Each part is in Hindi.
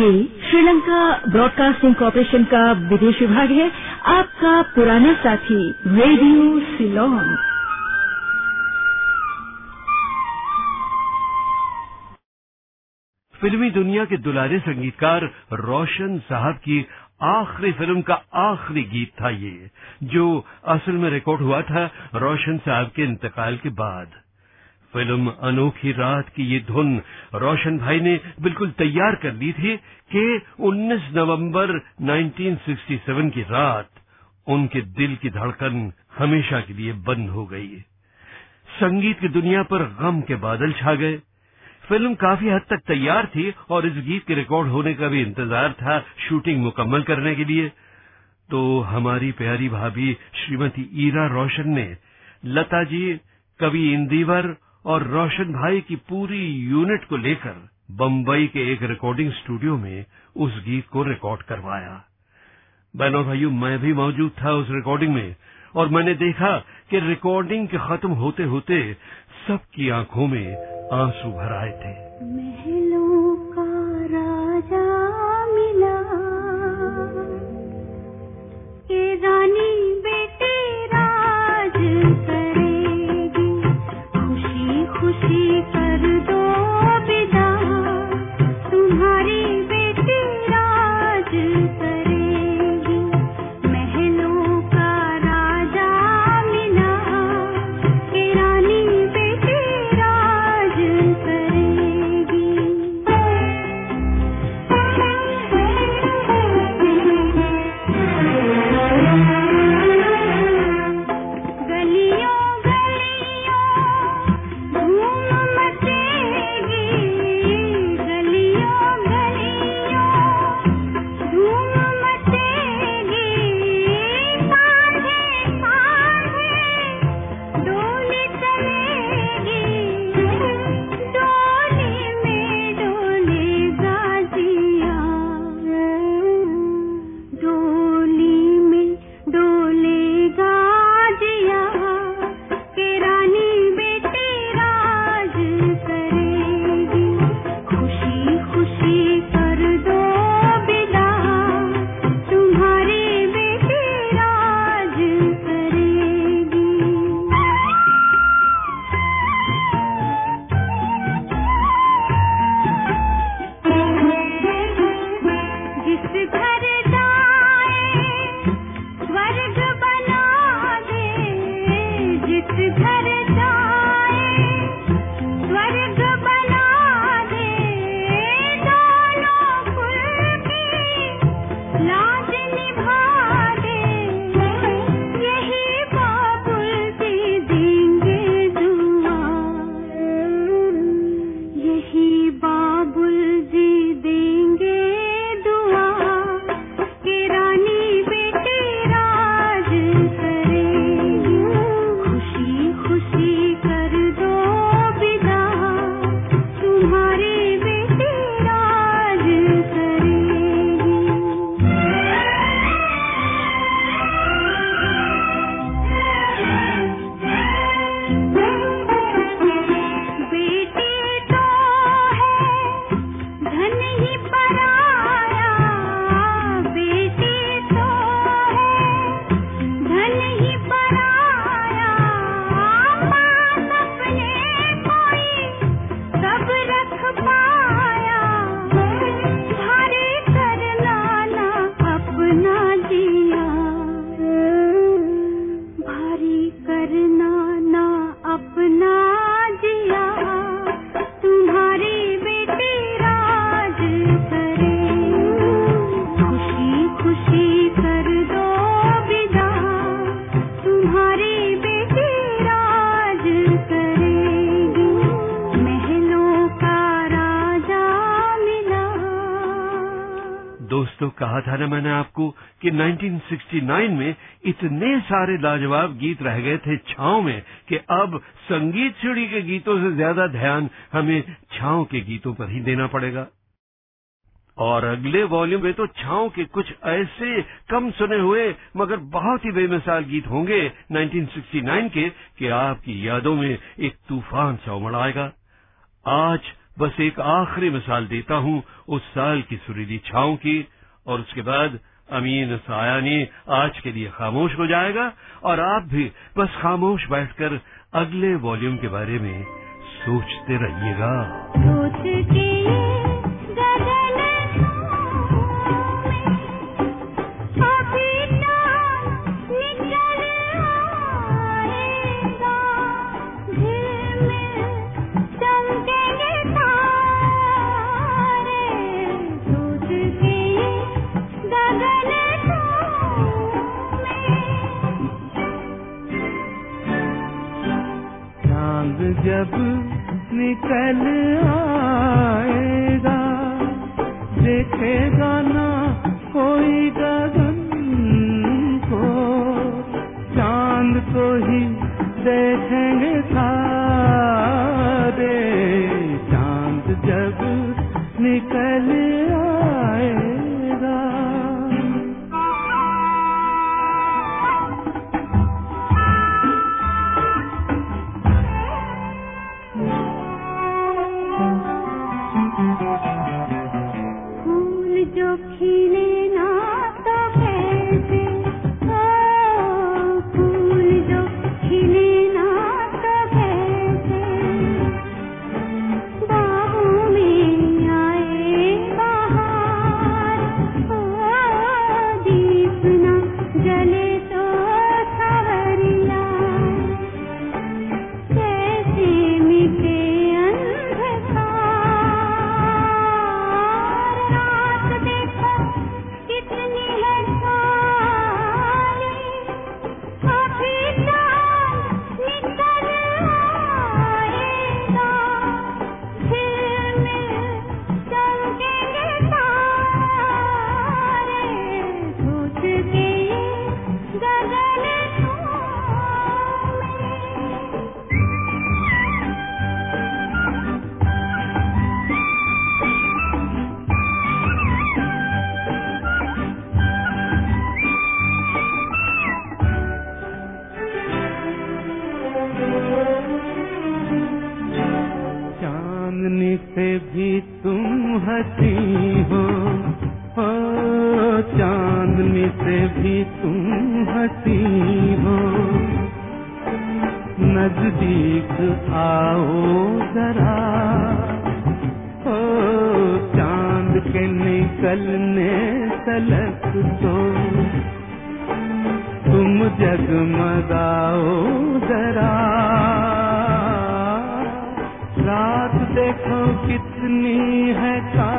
ये श्रीलंका ब्रॉडकास्टिंग कॉरपोरेशन का विदेश विभाग है। आपका पुराना साथी रेडियो सिलोन फिल्मी दुनिया के दुलारे संगीतकार रोशन साहब की आखिरी फ़िल्म का आखिरी गीत था ये जो असल में रिकॉर्ड हुआ था रोशन साहब के इंतकाल के बाद। फ़िल्म अनोखी रात की ये धुन रोशन भाई ने बिल्कुल तैयार कर दी थी कि 19 नवंबर 1967 की रात उनके दिल की धड़कन हमेशा के लिए बंद हो गई संगीत की दुनिया पर गम के बादल छा गए। फ़िल्म काफ़ी हद तक तैयार थी और इस गीत के रिकॉर्ड होने का भी इंतज़ार था शूटिंग मुकम्मल करने के लिए। तो हमारी प्यारी भाभी श्रीमती ईरा रोशन ने, लता जी, कवि इंदिवर और रोशन भाई की पूरी यूनिट को लेकर बम्बई के एक रिकॉर्डिंग स्टूडियो में उस गीत को रिकॉर्ड करवाया। बहनों भाइयों, मैं भी मौजूद था उस रिकॉर्डिंग में और मैंने देखा कि रिकॉर्डिंग के खत्म होते होते सबकी आँखों में आँसू भर आए थे। महलों बताया मैंने आपको कि 1969 में इतने सारे लाजवाब गीत रह गए थे छाओ में कि अब संगीत सीढ़ी के गीतों से ज़्यादा ध्यान हमें छाओ के गीतों पर ही देना पड़ेगा। और अगले वॉल्यूम में तो छाओ के कुछ ऐसे कम सुने हुए, मगर बहुत ही बेमिसाल गीत होंगे 1969 के कि आपकी यादों में एक तूफ़ान सा उमड़ आएगा। आज बस एक आखिरी मिसाल देता हूँ उस साल की सुरीली छाओं की। और उसके बाद अमीन सायानी आज के लिए खामोश हो जाएगा और आप भी बस खामोश बैठकर अगले वॉल्यूम के बारे में सोचते रहिएगा। सोचते से भी तुम हसी हो। ओ, चांदनी से भी तुम हसी हो। नज़दीक आओ जरा। ओ, चाँद के निकलने तलक तो। तुम जगमगाओ जरा। देखो कितनी है का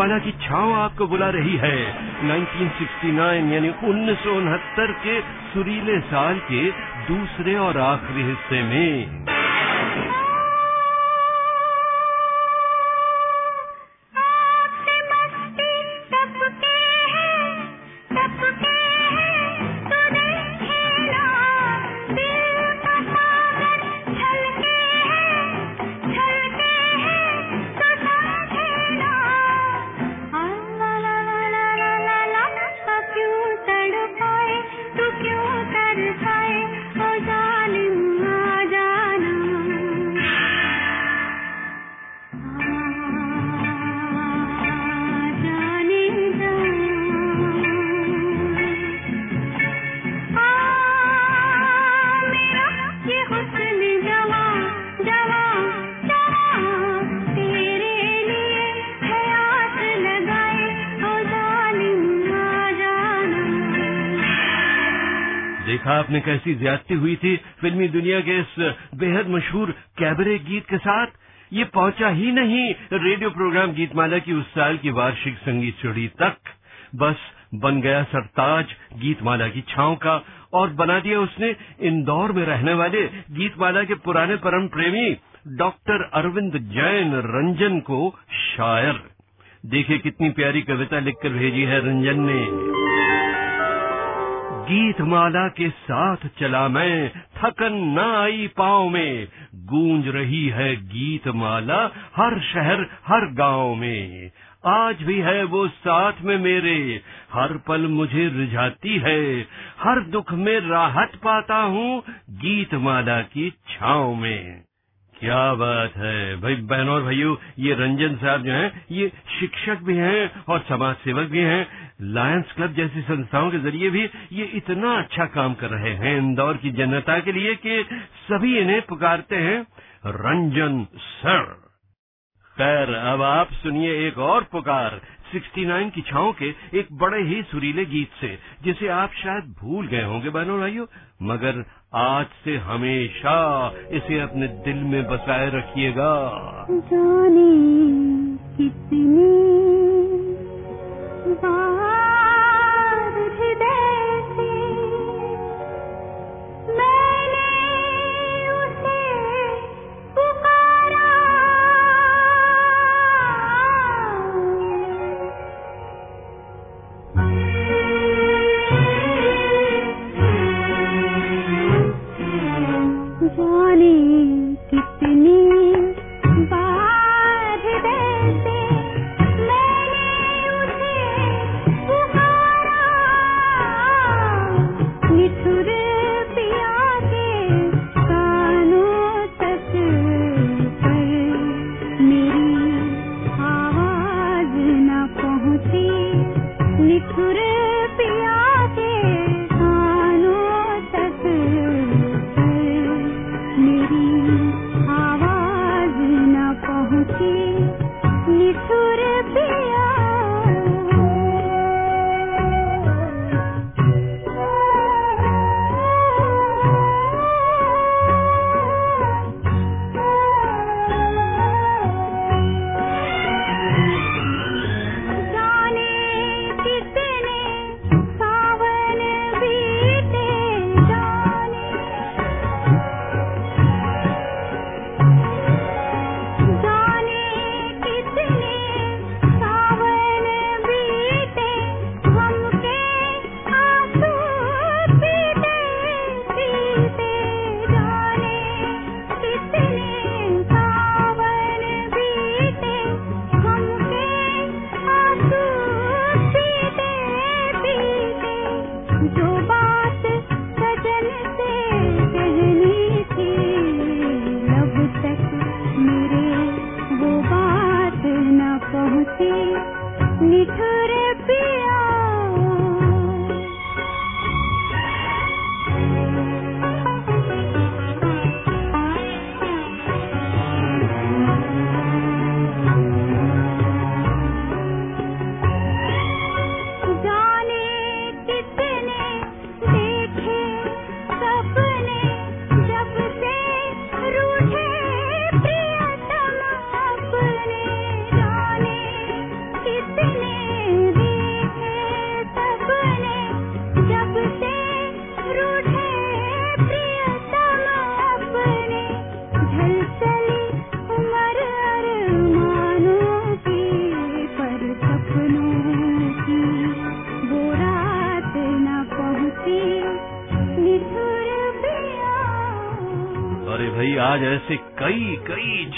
पाना की छाव आपको बुला रही है। 1969 यानी उन्नीस सौ उनहत्तर के सुरीले साल के दूसरे और आखिरी हिस्से में। देखा आपने कैसी ज्यादती हुई थी फिल्मी दुनिया के इस बेहद मशहूर कैबरे गीत के साथ? ये पहुँचा ही नहीं रेडियो प्रोग्राम गीतमाला की उस साल की वार्षिक संगीत चोरी तक। बस बन गया सरताज गीतमाला की छांव का और बना दिया उसने इंदौर में रहने वाले गीतमाला के पुराने परम प्रेमी डॉक्टर अरविंद जैन रंजन को शायर। देखिए कितनी प्यारी कविता लिखकर भेजी है रंजन ने। गीतमाला के साथ चला मैं, थकन न आई पाँव में। गूंज रही है गीत माला हर शहर, हर गाँव में। आज भी है वो साथ में मेरे, हर पल मुझे रिझाती है। हर दुख में राहत पाता हूँ गीत माला की छाव में। क्या बात है। भाई बहनों और भाइयों, ये रंजन साहब जो हैं, ये शिक्षक भी हैं और समाज सेवक भी हैं। लायंस क्लब जैसी संस्थाओं के ज़रिए भी ये इतना अच्छा काम कर रहे हैं इंदौर की जनता के लिए कि सभी इन्हें पुकारते हैं, रंजन सर। खैर, अब आप सुनिए एक और पुकार 69 की छाओं के एक बड़े ही सुरीले गीत से, जिसे आप शायद भूल गए होंगे बहनों भाइयों, मगर आज से हमेशा इसे अपने दिल में बसाए रखिएगा। जाने कितनी बार हृदय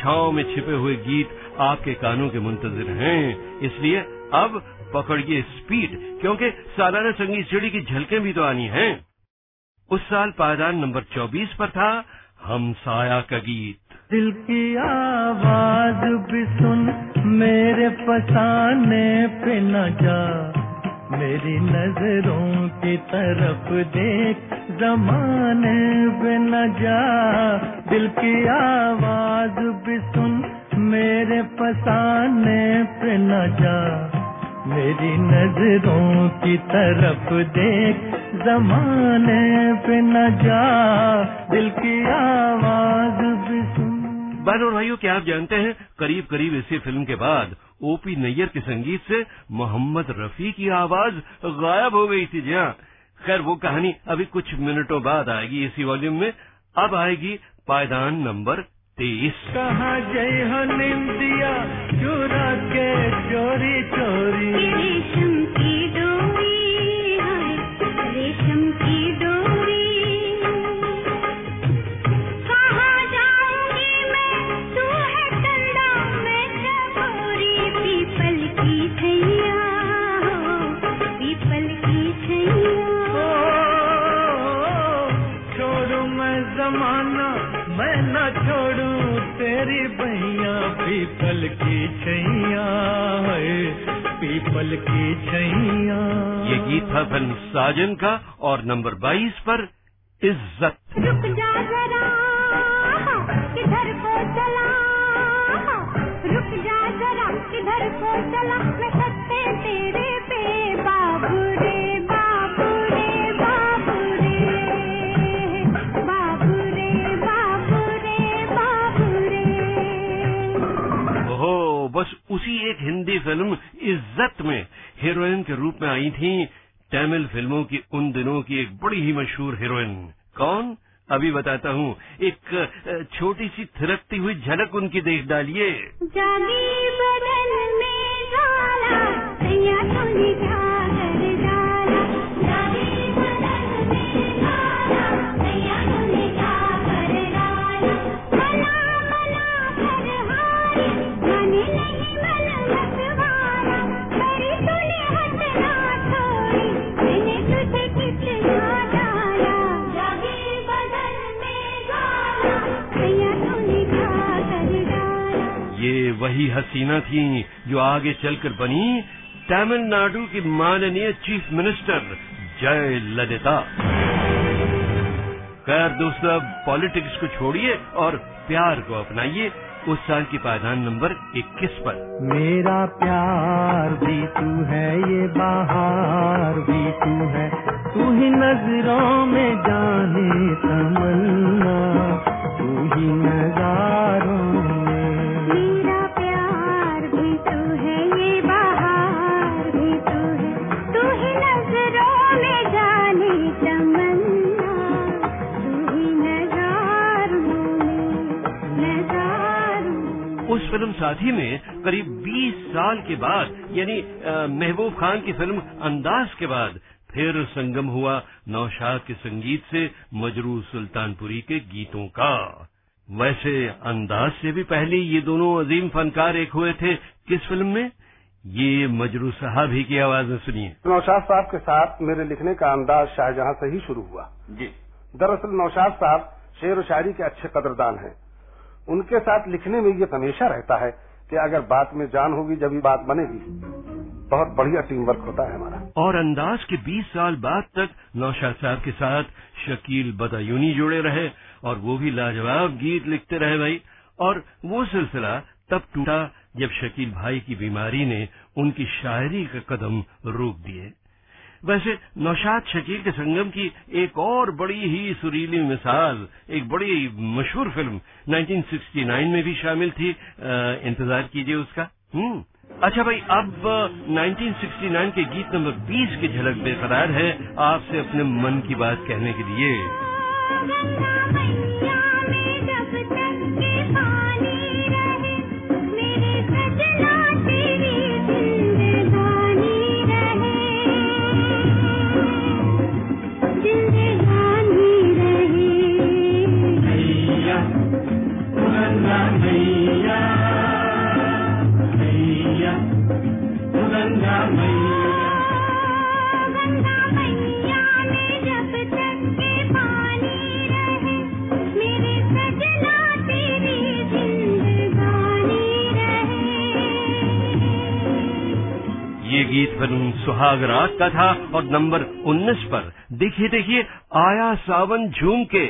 छाओं में छिपे हुए गीत आपके कानों के मुंतजर हैं। इसलिए अब पकड़िए स्पीड, क्योंकि सालाना संगीत सीढ़ी की झलकें भी तो आनी हैं। उस साल पायदान नंबर 24 पर था हम साया का गीत। दिल की आवाज़ भी सुन, मेरे फसाने पे न जा। मेरी नज़रों की तरफ़ देख, जमाने पे न जा। दिल की आवाज़ भी सुन, मेरे फसाने पे न जा। मेरी नज़रों की तरफ़ देख, जमाने पे न जा। दिल की आवाज़ भी सुन। बहनों, भाइयों, क्या आप जानते हैं करीब करीब इसी फ़िल्म के बाद ओपी नैयर के संगीत से मोहम्मद रफी की आवाज़ गायब हो गई थी। जी हाँ। खैर वो कहानी अभी कुछ मिनटों बाद आएगी। इसी वॉल्यूम में अब आएगी पायदान नंबर तेईस। कहा जय हो निंदिया चुरा के चोरी छैया पीपल की छैया ये गीत था फ़िल्म साजन का और नंबर 22 पर इज़्ज़त। रुक जा जरा किधर को चला? रुक जा जरा किधर को चला? उसी एक हिंदी फ़िल्म इज़्ज़त में हीरोइन के रूप में आई थी। तमिल फ़िल्मों की उन दिनों की एक बड़ी ही मशहूर हीरोइन। कौन? अभी बताता हूँ। एक छोटी सी थिरकती हुई झलक उनकी देख डालिए। वही हसीना थी जो आगे चलकर बनी तमिलनाडु की माननीय चीफ मिनिस्टर जय ललिता। खैर दोस्तों पॉलिटिक्स को छोड़िए और प्यार को अपनाइए। उस साल की पायदान नंबर 21 पर। मेरा प्यार भी तू है, ये बाहर भी तू है। तू ही नज़रों में जाने तमन्ना, तू ही नजारों फ़िल्म साथी में करीब 20 साल के बाद यानी महबूब खान की फ़िल्म अंदाज के बाद फिर संगम हुआ नौशाद के संगीत से मजरू सुल्तानपुरी के गीतों का। वैसे अंदाज से भी पहले ये दोनों अजीम फनकार एक हुए थे। किस फ़िल्म में? ये मजरू साहब ही की आवाज़ में सुनिए। नौशाद साहब के साथ मेरे लिखने का अंदाज शाहजहां से ही शुरू हुआ। जी। दरअसल नौशाद साहब शेर व शायरी के अच्छे कदरदान हैं। उनके साथ लिखने में ये हमेशा रहता है कि अगर बात में जान होगी, जब बात बनेगी, बहुत बढ़िया टीम वर्क होता है हमारा। और अंदाज के 20 साल बाद तक नौशाद साहब के साथ शकील बदायूनी जुड़े रहे और वो भी लाजवाब गीत लिखते रहे भाई। और वो सिलसिला तब टूटा जब शकील भाई की बीमारी ने उनकी शायरी का कदम रोक दिए। वैसे नौशाद शकील के संगम की एक और बड़ी ही सुरीली मिसाल एक बड़ी मशहूर फ़िल्म 1969 में भी शामिल थी। अ, इंतज़ार कीजिए उसका। हम्म। अच्छा भाई अब अ, 1969 के गीत नंबर 20 की झलक बेकरार है। आपसे अपने मन की बात कहने के लिए। फ़िल्म कथा और नंबर 19 पर देखिए देखिए आया सावन झूम के।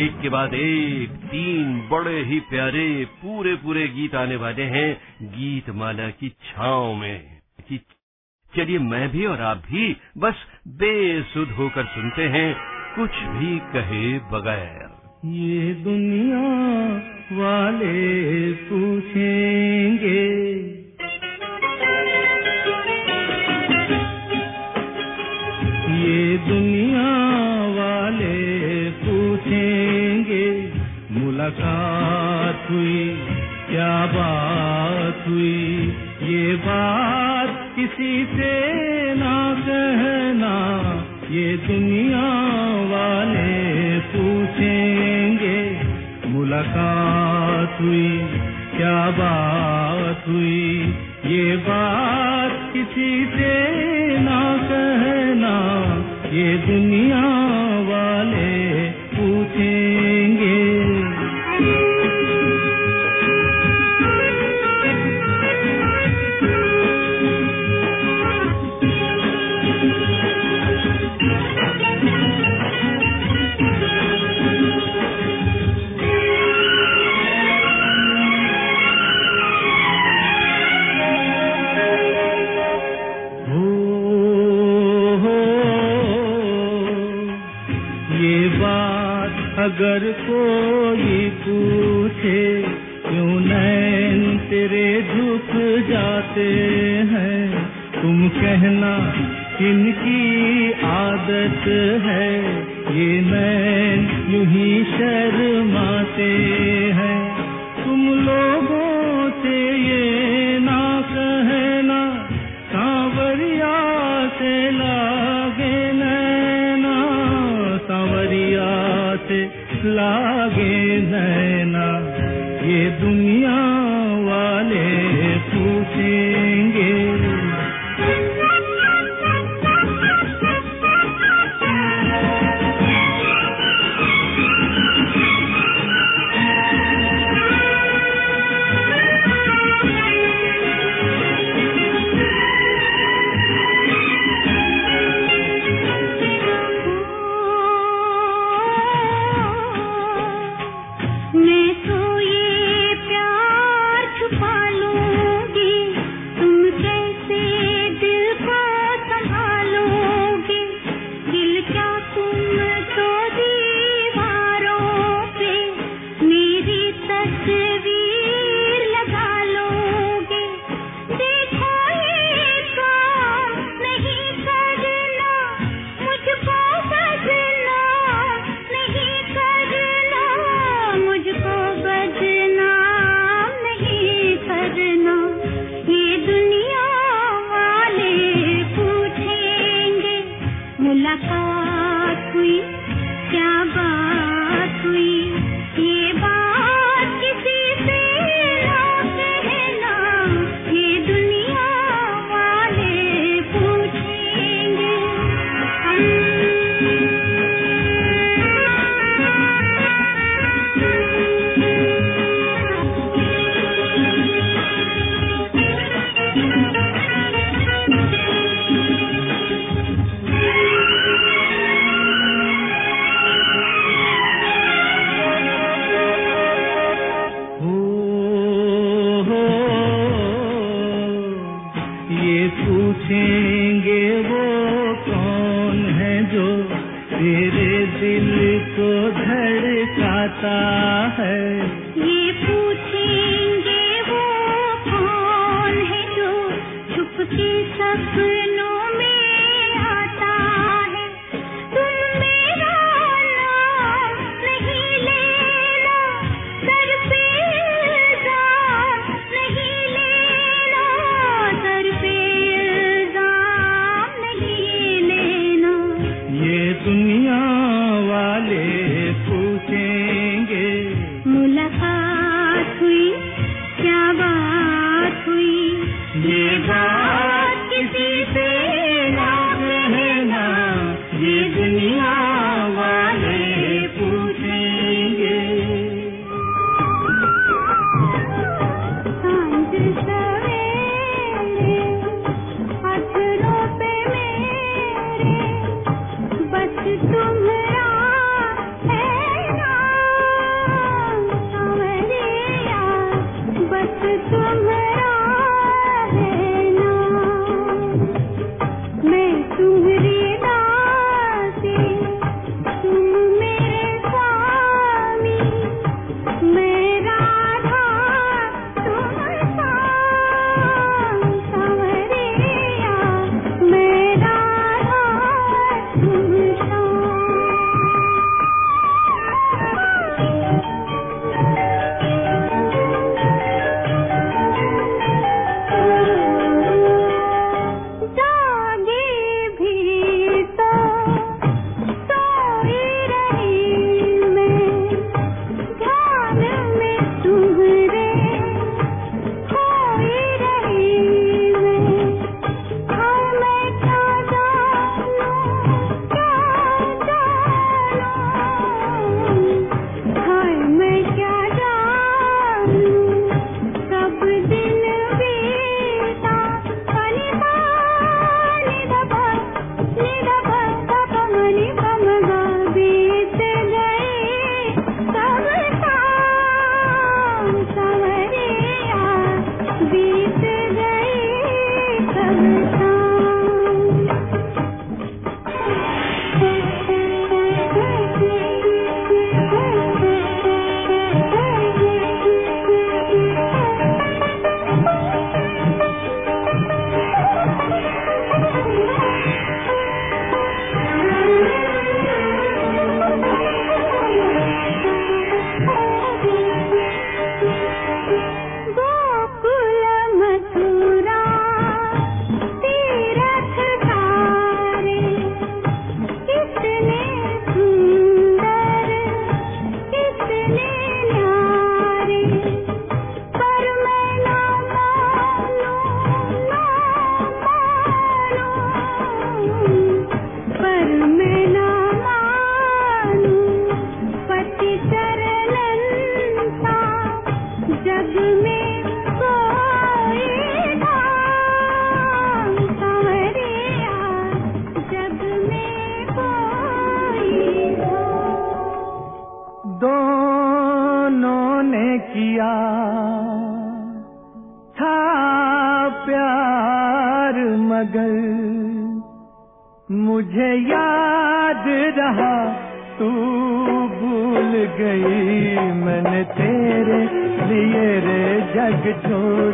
एक के बाद एक, तीन बड़े ही प्यारे पूरे पूरे गीत आने वाले हैं गीत माला की छाओ में। चलिए मैं भी और आप भी बस बेसुध होकर सुनते हैं, कुछ भी कहे बगैर। ये दुनिया वाले पूछेंगे मुलाकात हुई, क्या बात हुई? ये बात किसी से ना कहना, ये दुनिया वाले पूछेंगे। मुलाकात हुई, क्या बात हुई? ये बात किसी से ना कहना, ये दुनिया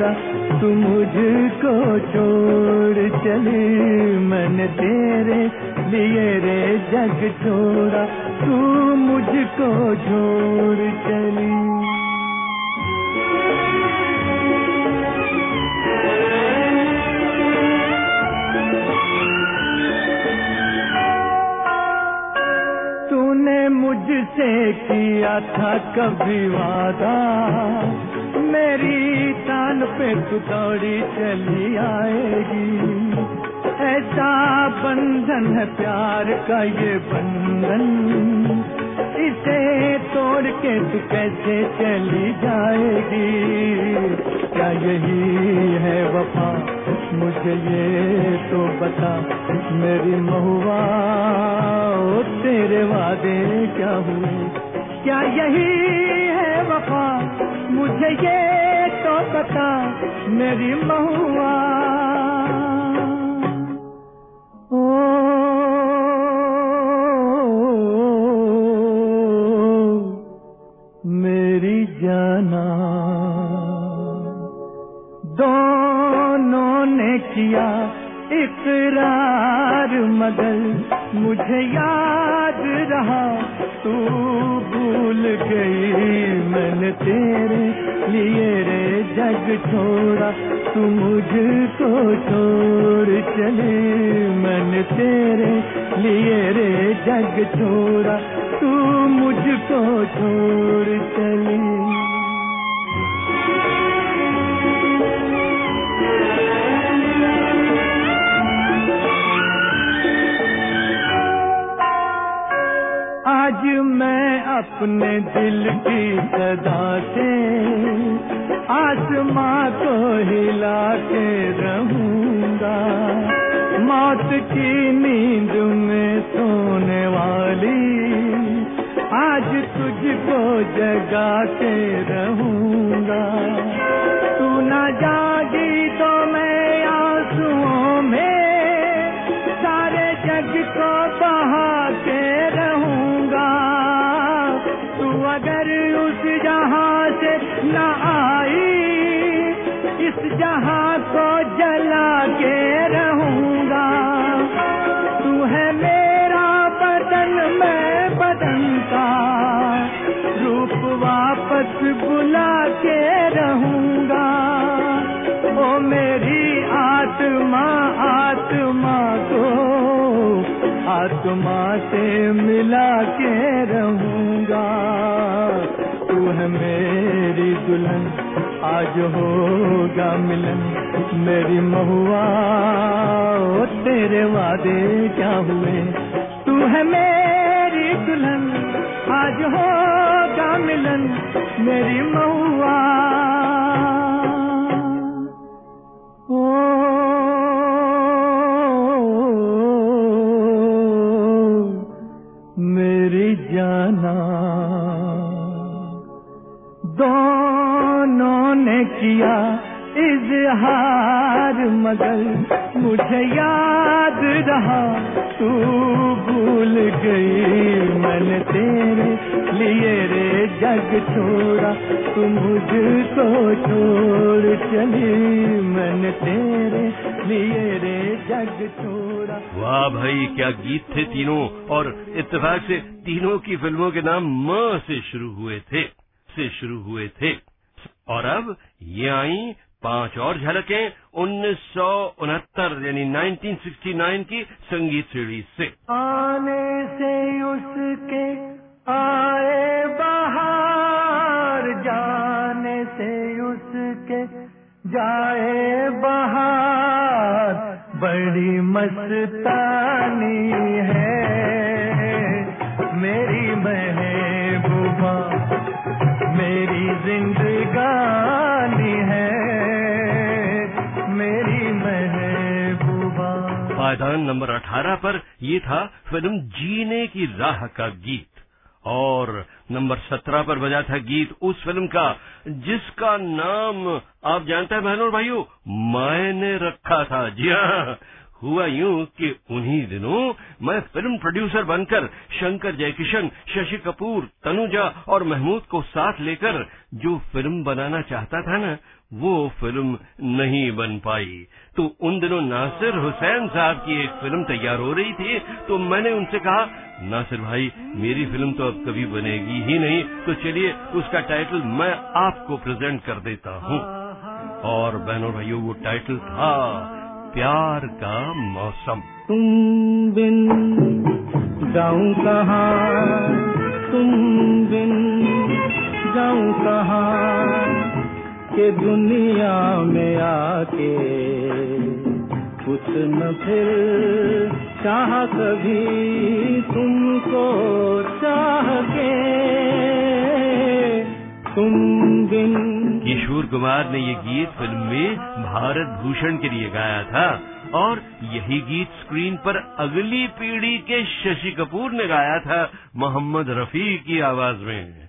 छोड़ा तू मुझको छोड़ चली, मैंने तेरे लिए रे जग छोड़ा, तू मुझको छोड़ चली। तूने मुझसे किया था कभी वादा मेरी पे तू दौड़ी चली आएगी। ऐसा बंधन है प्यार का ये बंधन। इसे तोड़ के तू कैसे चली जाएगी? क्या यही है वफा? मुझे ये तो बता, मेरी महुआ तेरे वादे क्या हुए? क्या यही है वफा? मुझे ये बता मेरी महुआ। मेरी जाना। दोनों ने किया मगर मुझे याद रहा तू भूल गई मैंने तेरे लिए रे जग छोड़ा, तू मुझको छोड़ चले। मैंने तेरे लिए रे जग छोड़ा, तू मुझको छोड़ चली। जहाँ को जला के रहूँगा, तू है मेरा बदन, मैं बदन का रूप वापस बुला के रहूँगा। ओ मेरी आत्मा आत्मा को आत्मा से मिला के रहूँगा, तू है मेरी दुल्हन। आज होगा मिलन। मेरी महुआ तेरे वादे क्या हुए? तू है मेरी दुल्हन, आज होगा मिलन। मेरी महुआ इजहार मगर मुझे याद रहा। तू भूल गई मैंने तेरे लिए रे जग छोड़ा। तू मुझको छोड़ चली मैंने तेरे लिए रे जग छोड़ा। वाह भाई, क्या गीत थे तीनों। और इतफाक से तीनों की फ़िल्मों के नाम म से शुरू हुए थे, से शुरू हुए थे। और अब ये आई पाँच और झलकें उन्नीस सौ उनहत्तर, यानी 1969 की संगीत सीढ़ी से। आने से उसके आए बाहर, जाने से उसके जाए बाहर, बड़ी मस्तानी है मेरी महबूबा, मेरी जिंदगानी पायदान नंबर 18 पर ये था फ़िल्म जीने की राह का गीत। और नंबर सत्रह पर बजा था गीत उस फ़िल्म का, जिसका नाम आप जानते हैं बहनों और भाइयों मैंने रखा था। जी हाँ हुआ यूँ कि उन्हीं दिनों मैं फ़िल्म प्रोड्यूसर बनकर शंकर जयकिशन, शशि कपूर, तनुजा और महमूद को साथ लेकर जो फ़िल्म बनाना चाहता था ना वो फ़िल्म नहीं बन पाई। तो उन दिनों नासिर हुसैन साहब की एक फ़िल्म तैयार हो रही थी तो मैंने उनसे कहा, नासिर भाई, मेरी फ़िल्म तो अब कभी बनेगी ही नहीं तो चलिए उसका टाइटल मैं आपको प्रेजेंट कर देता हूँ। और बहनों भाइयों, वो टाइटल था, प्यार का मौसम। तुम बिन जाऊँ कहा, तुम बिन जाऊँ कहा के दुनिया में आके कुछ न फिर चाह कभी तुमको चाह के। तुम बिन किशोर कुमार ने ये गीत फ़िल्म में भारत भूषण के लिए गाया था और यही गीत स्क्रीन पर अगली पीढ़ी के शशि कपूर ने गाया था, मोहम्मद रफी की आवाज़ में।